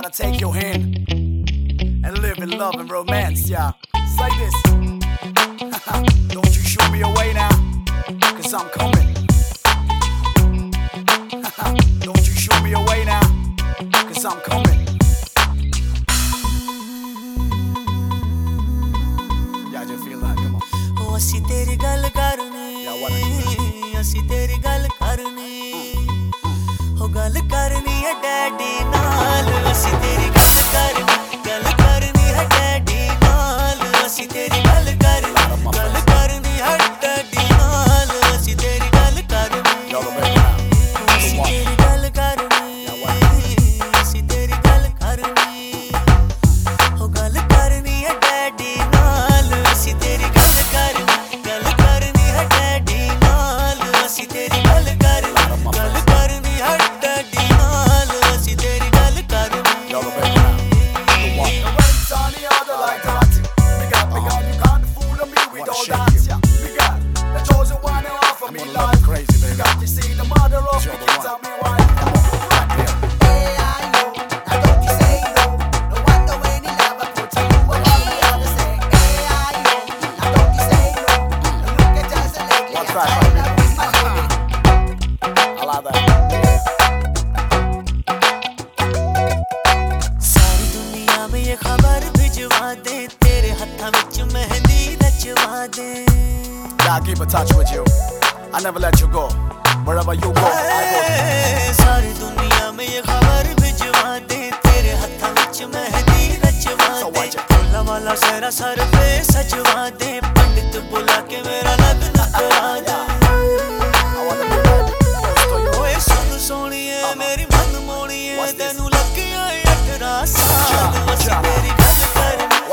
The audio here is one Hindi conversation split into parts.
gotta take your hand and live in love and romance, yeah. It's like this. Don't you shoot me away now, cause I'm coming. Don't you shoot me away now, cause I'm coming. Yeah, just feel that, come on. Oh, ਅਸੀਂ ਤੇਰੀ ਗੱਲ ਕਰਨੀ yeah, what I ਅਸੀਂ ਤੇਰੀ ਗੱਲ ਕਰਨੀ Oh, ਗੱਲ ਕਰਨੀ ਹੈ daddy. ये खबर भिजवा दे तेरे हत्था विच मेहंदी रचवा दे I keep in touch with you. I never let you you go सारी दुनिया में ये खबर भिजवा दे तेरे हत्था विच मेहंदी रचवा दे फूला वाला सारा सर पे सजवा दे पंडित बुला के मेरा लग्न करा दे सुन सोनिए मेरी मन मोनिए तेनु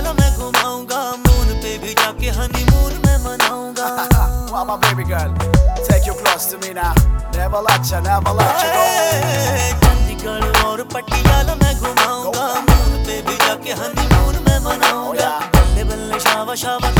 पहला मैं घुमाऊंगा मून पे भी जाके हनीमून मैं मनाऊंगा Mama baby girl, take you close to me now. Never let you, never let you go. Chandigarh और पटियाला मैं घुमाऊंगा मून पे भी जाके हनीमून में मनाऊंगा बल्ले oh, बल्ले Shava Shava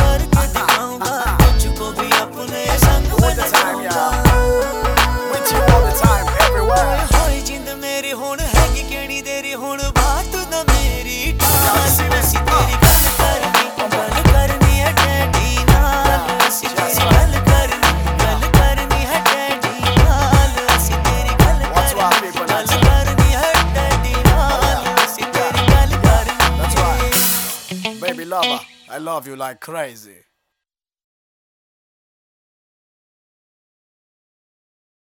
Eh. I love you like crazy.